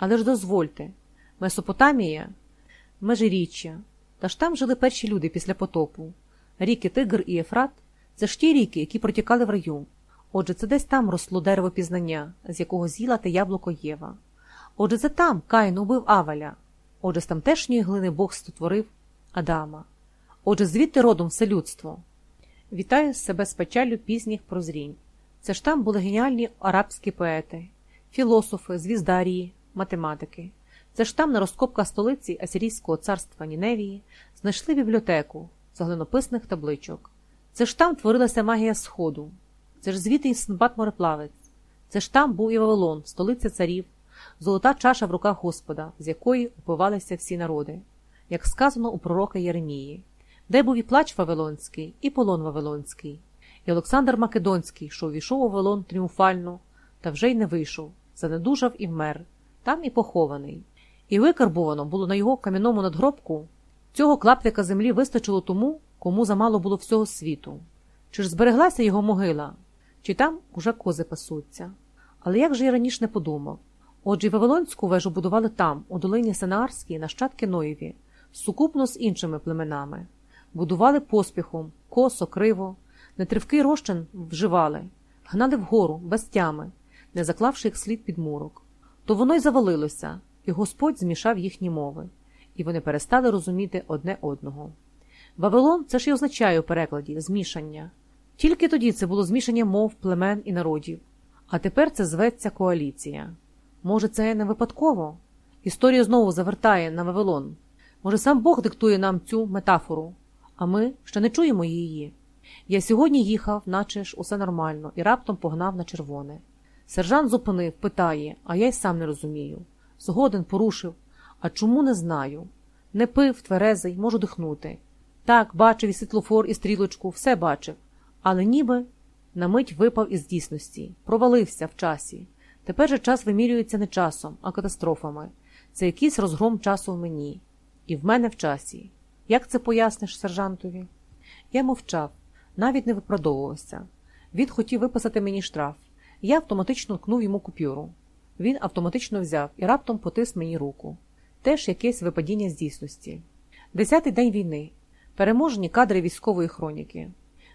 Але ж дозвольте, Месопотамія, Межиріччя, та ж там жили перші люди після потопу. Ріки Тигр і Ефрат це ж ті ріки, які протікали в раю. Отже, це десь там росло дерево пізнання, з якого з'їла те яблуко Єва. Отже, це там Каїн убив Аваля. Отже, з тамтешньої глини Бог створив Адама. Отже, звідти родом все людство. Вітаю себе з печалю пізніх прозрінь. Це ж там були геніальні арабські поети, філософи, звіздарії, математики. Це ж там на розкопках столиці Асирійського царства Ніневії знайшли бібліотеку з глинописних табличок. Це ж там творилася магія Сходу. Це ж звідти і мореплавець. Це ж там був і Вавилон, столиця царів, золота чаша в руках Господа, з якої упивалися всі народи, як сказано у пророка Єремії, де був і плач Вавилонський, і полон Вавилонський, і Олександр Македонський, що увійшов у Вавилон тріумфально, та вже й не вийшов, занедужав і вмер, там і похований. І викарбувано було на його кам'яному надгробку. Цього клаптика землі вистачило тому, кому замало було всього світу. Чи ж збереглася його могила, чи там уже кози пасуться. Але як же я раніше не подумав? Отже, Вавилонську вежу будували там, у долині Сенаарській, нащадки Ноєві, сукупно з іншими племенами. Будували поспіхом, косо, криво, нетривкий розчин вживали, гнали вгору, без тями, не заклавши їх слід під мурок. То воно й завалилося, і Господь змішав їхні мови, і вони перестали розуміти одне одного. Вавилон це ж і означає у перекладі змішання. Тільки тоді це було змішання мов, племен і народів, а тепер це зветься коаліція. Може, це не випадково? Історія знову завертає на Вавилон. Може, сам Бог диктує нам цю метафору, а ми ще не чуємо її. Я сьогодні їхав, наче ж усе нормально, і раптом погнав на червоне. Сержант зупинив, питає, а я й сам не розумію. Згоден порушив. А чому не знаю? Не пив, тверезий, можу дихнути. Так, бачив і світлофор, і стрілочку, все бачив, але ніби на мить випав із дійсності, провалився в часі. Тепер же час вимірюється не часом, а катастрофами. Це якийсь розгром часу в мені, і в мене в часі. Як це поясниш сержантові? Я мовчав, навіть не виправдовувався. Він хотів виписати мені штраф. Я автоматично ткнув йому купюру. Він автоматично взяв і раптом потис мені руку. Теж якесь випадіння з дійсності. Десятий день війни. Переможені кадри військової хроніки.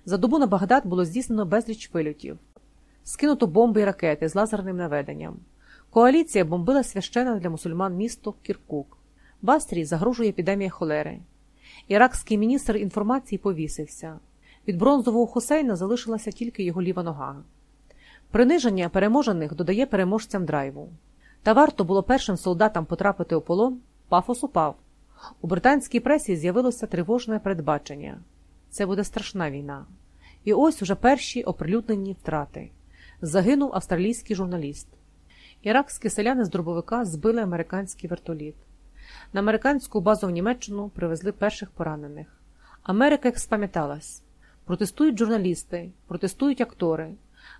За добу на Багдад було здійснено безліч вильотів. Скинуто бомби і ракети з лазерним наведенням. Коаліція бомбила священне для мусульман місто Кіркук. В загрожує епідемія холери. Іракський міністр інформації повісився. Від бронзового хусейна залишилася тільки його ліва нога. Приниження переможених додає переможцям драйву. Та варто було першим солдатам потрапити у полон, пафос упав. У британській пресі з'явилося тривожне передбачення це буде страшна війна. І ось уже перші оприлюднені втрати. Загинув австралійський журналіст. Іракські селяни з дробовика збили американський вертоліт. На американську базу в Німеччину привезли перших поранених. Америка як спам'яталась. Протестують журналісти, протестують актори.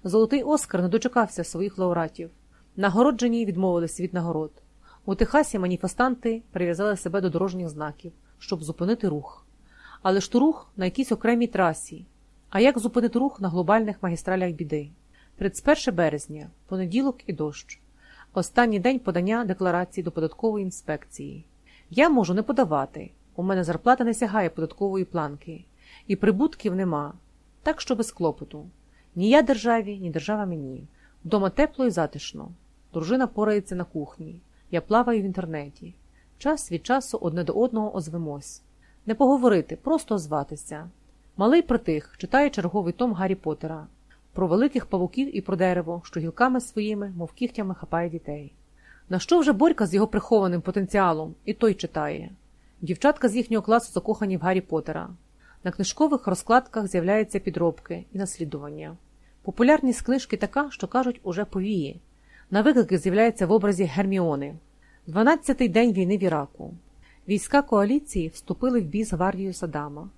Золотий Оскар не дочекався своїх лауреатів. Нагороджені відмовились від нагород. У Техасі маніфестанти прив'язали себе до дорожніх знаків, щоб зупинити рух. Але ж то рух на якійсь окремій трасі. А як зупинити рух на глобальних магістралях біди? 31 березня, понеділок і дощ. Останній день подання декларації до податкової інспекції. Я можу не подавати. У мене зарплата не сягає податкової планки, і прибутків нема, так що без клопоту. Ні я державі, ні держава мені. Вдома тепло і затишно. Дружина порається на кухні. Я плаваю в інтернеті. Час від часу одне до одного озвемось. Не поговорити, просто озватися. Малий притих читає черговий том Гаррі Поттера про великих павуків і про дерево, що гілками своїми, мов кігтями, хапає дітей. На що вже Борька з його прихованим потенціалом, і той читає. Дівчатка з їхнього класу закохані в Гаррі Поттера. На книжкових розкладках з'являються підробки і наслідування. Популярність книжки така, що кажуть, уже повіє. На виклики з'являється в образі Герміони. 12-й день війни в Іраку. Війська коаліції вступили в бій з гвардією Садама.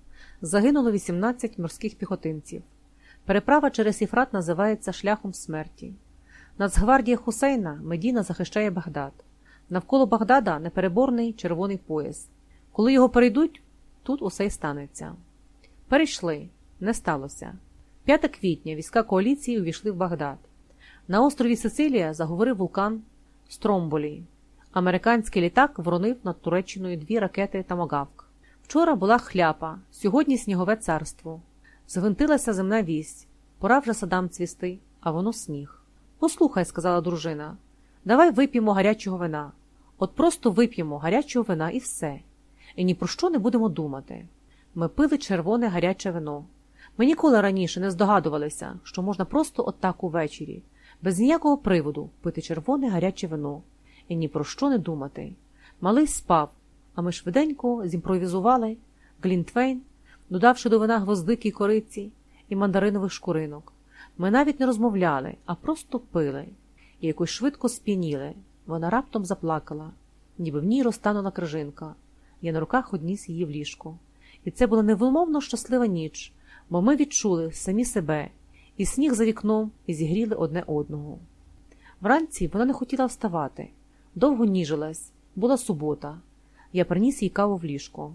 Загинуло 18 морських піхотинців. Переправа через Єфрат називається шляхом смерті. Нацгвардія Хусейна Медіна захищає Багдад. Навколо Багдада непереборний червоний пояс. Коли його перейдуть, тут усе й станеться. Перейшли, не сталося. 5 квітня війська коаліції увійшли в Багдад. На острові Сицилія заговорив вулкан Стромболі. Американський літак воронив над Туреччиною дві ракети Тамагавк. Вчора була хляпа, сьогодні снігове царство. Згвинтилася земна вість. Пора вже садам цвісти, а воно сніг. Послухай, сказала дружина, давай вип'ємо гарячого вина. От просто вип'ємо гарячого вина і все. І ні про що не будемо думати. Ми пили червоне гаряче вино. Ми ніколи раніше не здогадувалися, що можна просто отак увечері, без ніякого приводу пити червоне гаряче вино і ні про що не думати. Малий спав, а ми швиденько зімпровізували Глінтвейн, додавши до вина гвоздики кориці і мандаринових шкуринок. Ми навіть не розмовляли, а просто пили, і якось швидко сп'яніли. Вона раптом заплакала, ніби в ній розтанула крижинка. Я на руках одніс її в ліжко. І це була невимовно щаслива ніч, бо ми відчули самі себе, і сніг за вікном і зігріли одне одного. Вранці вона не хотіла вставати, довго ніжилась, була субота. Я приніс їй каву в ліжко.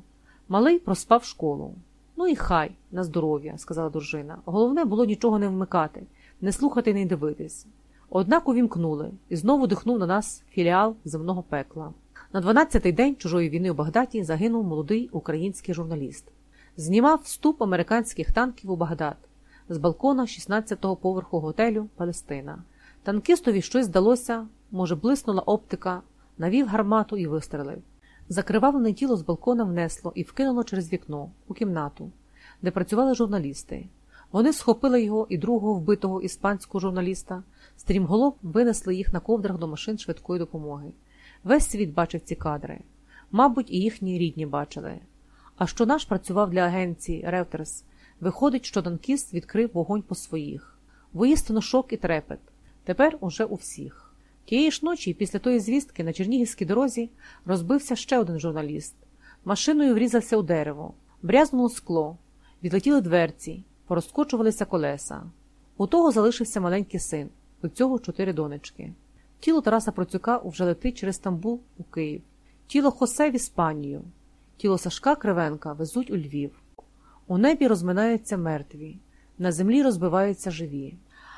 Малий проспав школу. Ну і хай, на здоров'я, сказала дружина. Головне було нічого не вмикати, не слухати і не дивитись. Однак увімкнули і знову дихнув на нас філіал земного пекла. На 12-й день чужої війни у Багдаді загинув молодий український журналіст. Знімав вступ американських танків у Багдад з балкона 16-го поверху готелю Палестина. Танкистові щось здалося, може, блиснула оптика, навів гармату і вистрелив. Закривавлене тіло з балкона внесло і вкинуло через вікно у кімнату, де працювали журналісти. Вони схопили його і другого вбитого іспанського журналіста, стрімголов винесли їх на ковдрах до машин швидкої допомоги. Весь світ бачив ці кадри. Мабуть, і їхні рідні бачили. А що наш працював для агенції Ревтерс, виходить, що танкіст відкрив вогонь по своїх. Воістину шок і трепет. Тепер уже у всіх. Тієї ж ночі, після тої звістки, на Чернігівській дорозі розбився ще один журналіст. Машиною врізався у дерево, брязнуло скло, відлетіли дверці, порозкочувалися колеса. У того залишився маленький син, у цього чотири донечки. Тіло Тараса Процюка вже летить через Стамбул у Київ, тіло Хосе в Іспанію, тіло Сашка Кривенка везуть у Львів. У небі розминаються мертві, на землі розбиваються живі.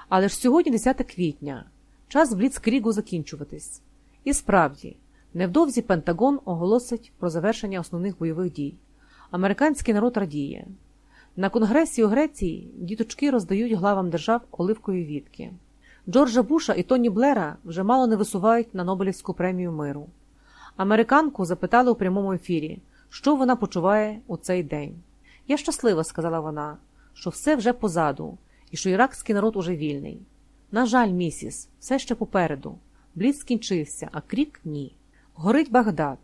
Але ж сьогодні 10 квітня, час Бліцкрігу закінчуватись. І справді, невдовзі Пентагон оголосить про завершення основних бойових дій. Американський народ радіє. На конгресі у Греції діточки роздають главам держав оливкові вітки. Джорджа Буша і Тоні Блера вже мало не висувають на Нобелівську премію миру. Американку запитали у прямому ефірі, що вона почуває у цей день. Я щаслива, сказала вона, що все вже позаду, і що іракський народ уже вільний. На жаль, місіс, все ще попереду. Бліц скінчився, а крік ні. Горить Багдад.